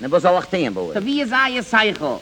Ne, was soll ich tun, Boer? Wie Zeichel?